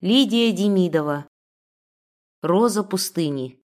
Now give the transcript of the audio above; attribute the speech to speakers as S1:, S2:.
S1: Лидия Демидова. Роза пустыни.